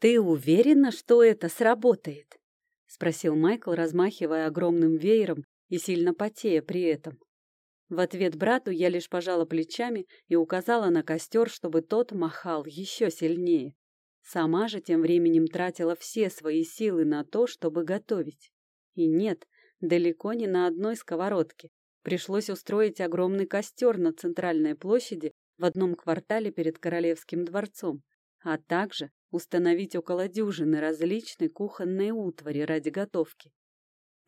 «Ты уверена, что это сработает?» — спросил Майкл, размахивая огромным веером и сильно потея при этом. В ответ брату я лишь пожала плечами и указала на костер, чтобы тот махал еще сильнее. Сама же тем временем тратила все свои силы на то, чтобы готовить. И нет, далеко не на одной сковородке. Пришлось устроить огромный костер на центральной площади в одном квартале перед Королевским дворцом, а также установить около дюжины различной кухонной утвари ради готовки.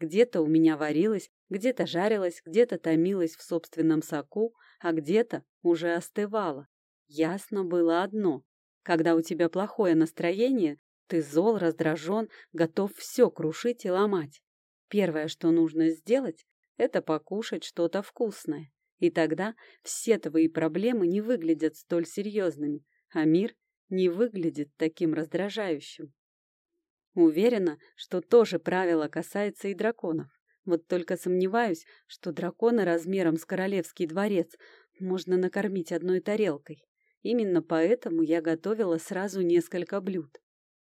Где-то у меня варилось, где-то жарилось, где-то томилось в собственном соку, а где-то уже остывало. Ясно было одно. Когда у тебя плохое настроение, ты зол, раздражен, готов все крушить и ломать. Первое, что нужно сделать, это покушать что-то вкусное. И тогда все твои проблемы не выглядят столь серьезными, а мир не выглядит таким раздражающим. Уверена, что то же правило касается и драконов. Вот только сомневаюсь, что дракона размером с королевский дворец можно накормить одной тарелкой. Именно поэтому я готовила сразу несколько блюд.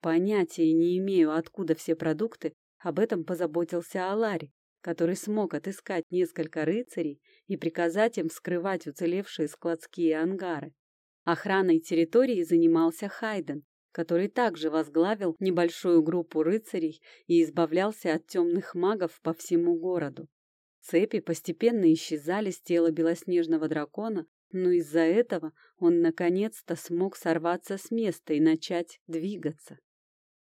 Понятия не имею, откуда все продукты, об этом позаботился Алари, который смог отыскать несколько рыцарей и приказать им вскрывать уцелевшие складские ангары. Охраной территории занимался Хайден, который также возглавил небольшую группу рыцарей и избавлялся от темных магов по всему городу. Цепи постепенно исчезали с тела белоснежного дракона, но из-за этого он наконец-то смог сорваться с места и начать двигаться.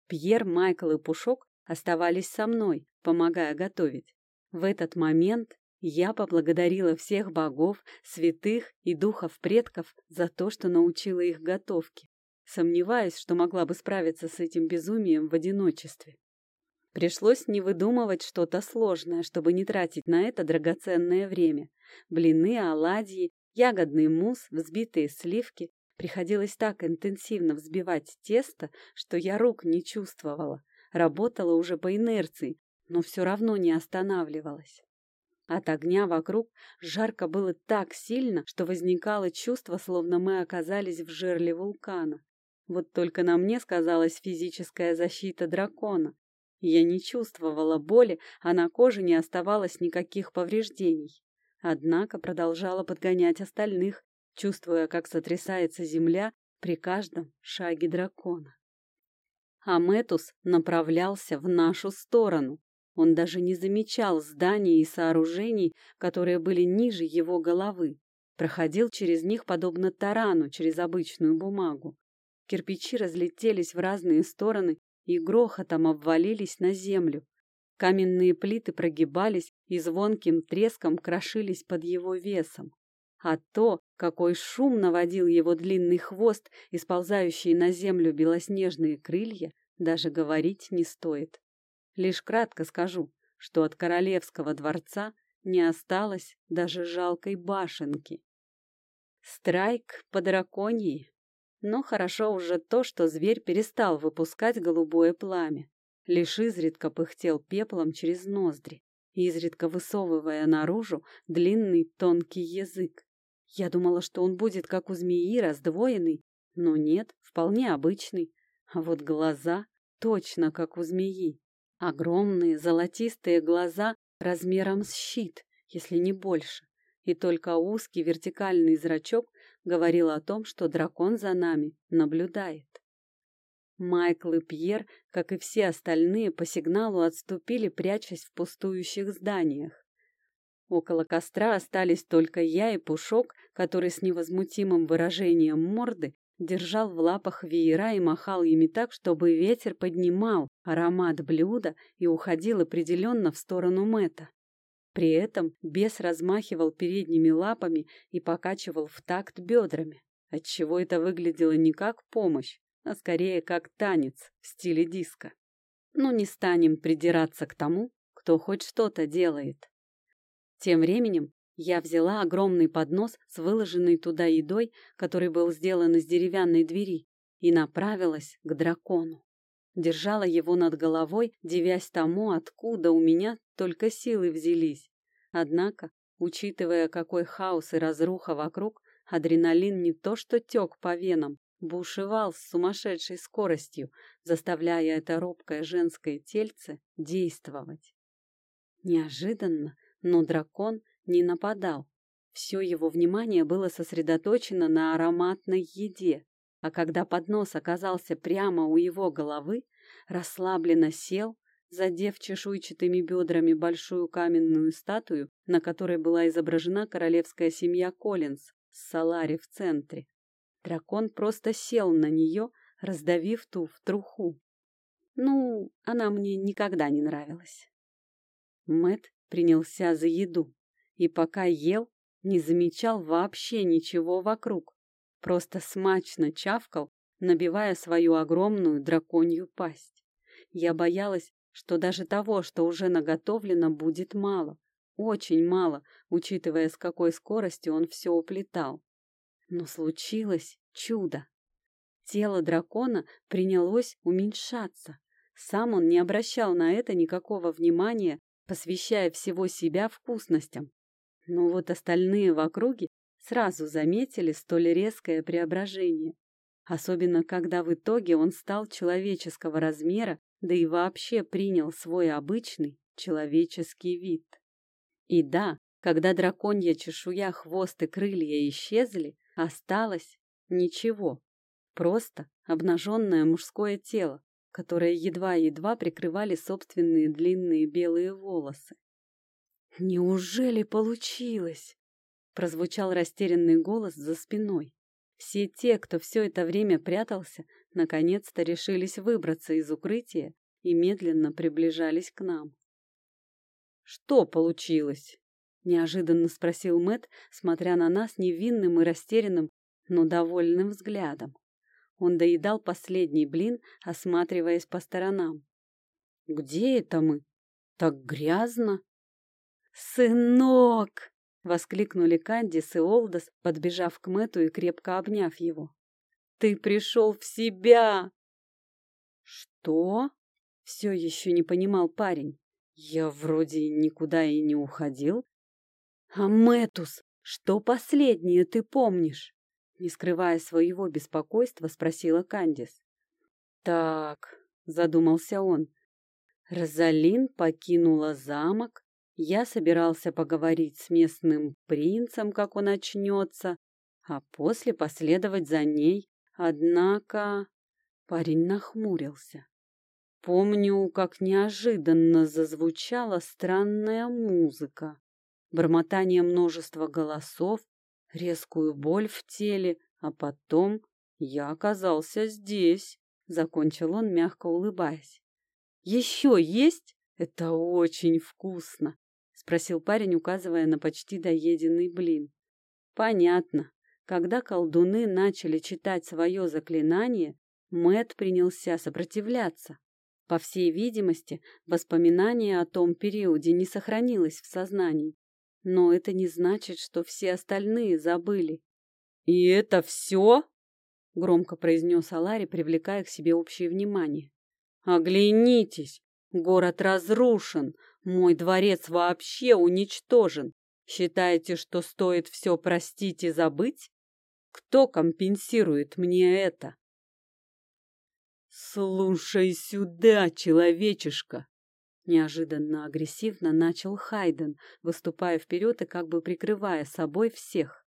Пьер, Майкл и Пушок оставались со мной, помогая готовить. В этот момент я поблагодарила всех богов, святых и духов предков за то, что научила их готовке. Сомневаюсь, что могла бы справиться с этим безумием в одиночестве. Пришлось не выдумывать что-то сложное, чтобы не тратить на это драгоценное время. Блины, оладьи, ягодный мусс, взбитые сливки. Приходилось так интенсивно взбивать тесто, что я рук не чувствовала. Работала уже по инерции, но все равно не останавливалась. От огня вокруг жарко было так сильно, что возникало чувство, словно мы оказались в жерле вулкана. Вот только на мне сказалась физическая защита дракона. Я не чувствовала боли, а на коже не оставалось никаких повреждений. Однако продолжала подгонять остальных, чувствуя, как сотрясается земля при каждом шаге дракона. Аметус направлялся в нашу сторону. Он даже не замечал зданий и сооружений, которые были ниже его головы. Проходил через них подобно тарану через обычную бумагу. Кирпичи разлетелись в разные стороны и грохотом обвалились на землю. Каменные плиты прогибались и звонким треском крошились под его весом. А то, какой шум наводил его длинный хвост и сползающие на землю белоснежные крылья, даже говорить не стоит. Лишь кратко скажу, что от королевского дворца не осталось даже жалкой башенки. Страйк по драконьи но хорошо уже то, что зверь перестал выпускать голубое пламя, лишь изредка пыхтел пеплом через ноздри, изредка высовывая наружу длинный тонкий язык. Я думала, что он будет как у змеи, раздвоенный, но нет, вполне обычный. А вот глаза точно как у змеи. Огромные золотистые глаза размером с щит, если не больше, и только узкий вертикальный зрачок говорил о том, что дракон за нами наблюдает. Майкл и Пьер, как и все остальные, по сигналу отступили, прячась в пустующих зданиях. Около костра остались только я и Пушок, который с невозмутимым выражением морды держал в лапах веера и махал ими так, чтобы ветер поднимал аромат блюда и уходил определенно в сторону Мэта. При этом бес размахивал передними лапами и покачивал в такт бедрами, отчего это выглядело не как помощь, а скорее как танец в стиле диска. Но не станем придираться к тому, кто хоть что-то делает. Тем временем я взяла огромный поднос с выложенной туда едой, который был сделан из деревянной двери, и направилась к дракону. Держала его над головой, девясь тому, откуда у меня только силы взялись. Однако, учитывая, какой хаос и разруха вокруг, адреналин не то что тек по венам, бушевал с сумасшедшей скоростью, заставляя это робкое женское тельце действовать. Неожиданно, но дракон не нападал. Все его внимание было сосредоточено на ароматной еде, а когда поднос оказался прямо у его головы, расслабленно сел, задев чешуйчатыми бедрами большую каменную статую, на которой была изображена королевская семья Коллинз с Салари в центре. Дракон просто сел на нее, раздавив ту в труху. Ну, она мне никогда не нравилась. Мэт принялся за еду, и пока ел, не замечал вообще ничего вокруг, просто смачно чавкал, набивая свою огромную драконью пасть. Я боялась, что даже того, что уже наготовлено, будет мало, очень мало, учитывая, с какой скоростью он все уплетал. Но случилось чудо. Тело дракона принялось уменьшаться. Сам он не обращал на это никакого внимания, посвящая всего себя вкусностям. Но вот остальные в округе сразу заметили столь резкое преображение. Особенно, когда в итоге он стал человеческого размера да и вообще принял свой обычный человеческий вид. И да, когда драконья чешуя, хвост и крылья исчезли, осталось ничего, просто обнаженное мужское тело, которое едва-едва прикрывали собственные длинные белые волосы. «Неужели получилось?» — прозвучал растерянный голос за спиной. Все те, кто все это время прятался, наконец-то решились выбраться из укрытия и медленно приближались к нам. «Что получилось?» — неожиданно спросил Мэт, смотря на нас невинным и растерянным, но довольным взглядом. Он доедал последний блин, осматриваясь по сторонам. «Где это мы? Так грязно!» «Сынок!» — воскликнули Кандис и Олдос, подбежав к Мэту и крепко обняв его. Ты пришел в себя!» «Что?» — все еще не понимал парень. «Я вроде никуда и не уходил». «А Мэтус, что последнее ты помнишь?» Не скрывая своего беспокойства, спросила Кандис. «Так», — задумался он, — Розалин покинула замок, я собирался поговорить с местным принцем, как он очнется, а после последовать за ней. Однако парень нахмурился. Помню, как неожиданно зазвучала странная музыка, бормотание множества голосов, резкую боль в теле, а потом я оказался здесь, — закончил он, мягко улыбаясь. — Еще есть? Это очень вкусно, — спросил парень, указывая на почти доеденный блин. — Понятно. Когда колдуны начали читать свое заклинание, Мэт принялся сопротивляться. По всей видимости, воспоминание о том периоде не сохранилось в сознании. Но это не значит, что все остальные забыли. «И это все?» — громко произнес Алари, привлекая к себе общее внимание. «Оглянитесь! Город разрушен! Мой дворец вообще уничтожен! Считаете, что стоит все простить и забыть? Кто компенсирует мне это? «Слушай сюда, человечишка!» Неожиданно агрессивно начал Хайден, выступая вперед и как бы прикрывая собой всех.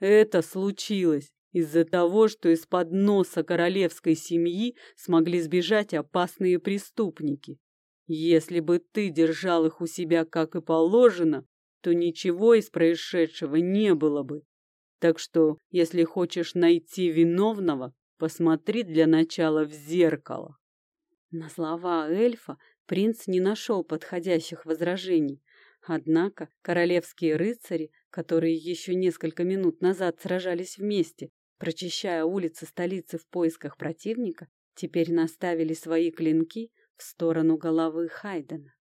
«Это случилось из-за того, что из-под носа королевской семьи смогли сбежать опасные преступники. Если бы ты держал их у себя как и положено, то ничего из происшедшего не было бы. Так что, если хочешь найти виновного, посмотри для начала в зеркало. На слова эльфа принц не нашел подходящих возражений. Однако королевские рыцари, которые еще несколько минут назад сражались вместе, прочищая улицы столицы в поисках противника, теперь наставили свои клинки в сторону головы Хайдена.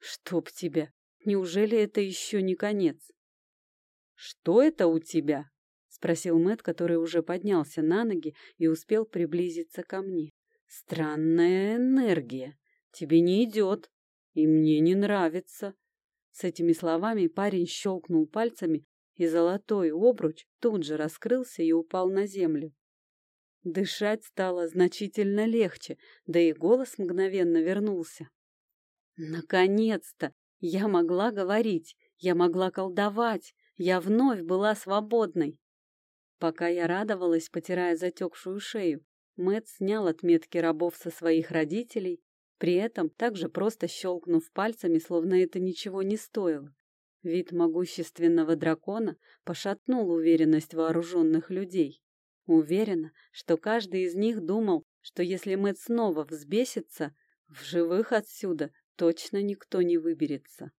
«Чтоб тебя! Неужели это еще не конец?» «Что это у тебя?» — спросил Мэт, который уже поднялся на ноги и успел приблизиться ко мне. «Странная энергия. Тебе не идет. И мне не нравится». С этими словами парень щелкнул пальцами, и золотой обруч тут же раскрылся и упал на землю. Дышать стало значительно легче, да и голос мгновенно вернулся. Наконец-то! Я могла говорить, я могла колдовать, я вновь была свободной. Пока я радовалась, потирая затекшую шею, Мэт снял отметки рабов со своих родителей, при этом также просто щелкнув пальцами, словно это ничего не стоило. Вид могущественного дракона пошатнул уверенность вооруженных людей. Уверена, что каждый из них думал, что если Мэт снова взбесится, в живых отсюда точно никто не выберется.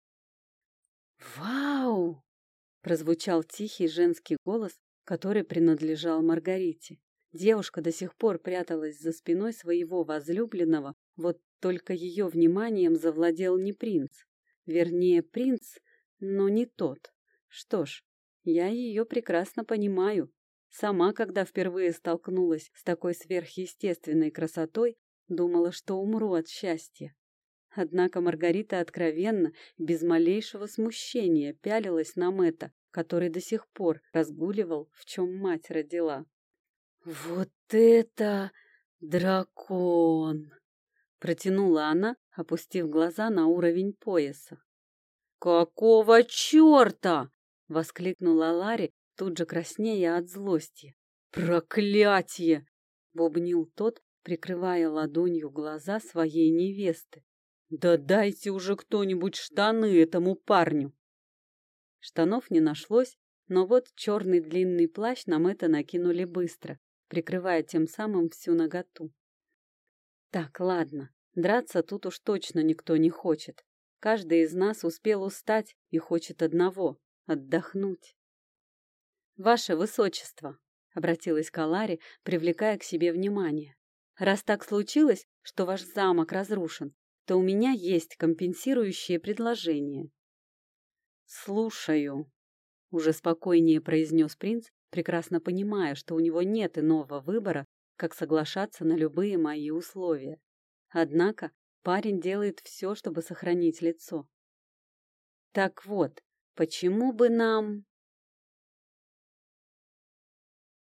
«Вау!» — прозвучал тихий женский голос, который принадлежал Маргарите. Девушка до сих пор пряталась за спиной своего возлюбленного, вот только ее вниманием завладел не принц. Вернее, принц, но не тот. Что ж, я ее прекрасно понимаю. Сама, когда впервые столкнулась с такой сверхъестественной красотой, думала, что умру от счастья. Однако Маргарита откровенно, без малейшего смущения, пялилась на Мэтта, который до сих пор разгуливал, в чем мать родила. «Вот это дракон!» — протянула она, опустив глаза на уровень пояса. «Какого черта?» — воскликнула Ларри, тут же краснея от злости. «Проклятие!» — бубнил тот, прикрывая ладонью глаза своей невесты. «Да дайте уже кто-нибудь штаны этому парню!» Штанов не нашлось, но вот черный длинный плащ нам это накинули быстро, прикрывая тем самым всю наготу. Так, ладно, драться тут уж точно никто не хочет. Каждый из нас успел устать и хочет одного — отдохнуть. «Ваше Высочество!» — обратилась Калари, привлекая к себе внимание. «Раз так случилось, что ваш замок разрушен, то у меня есть компенсирующее предложение». «Слушаю», — уже спокойнее произнес принц, прекрасно понимая, что у него нет иного выбора, как соглашаться на любые мои условия. Однако парень делает все, чтобы сохранить лицо. Так вот, почему бы нам...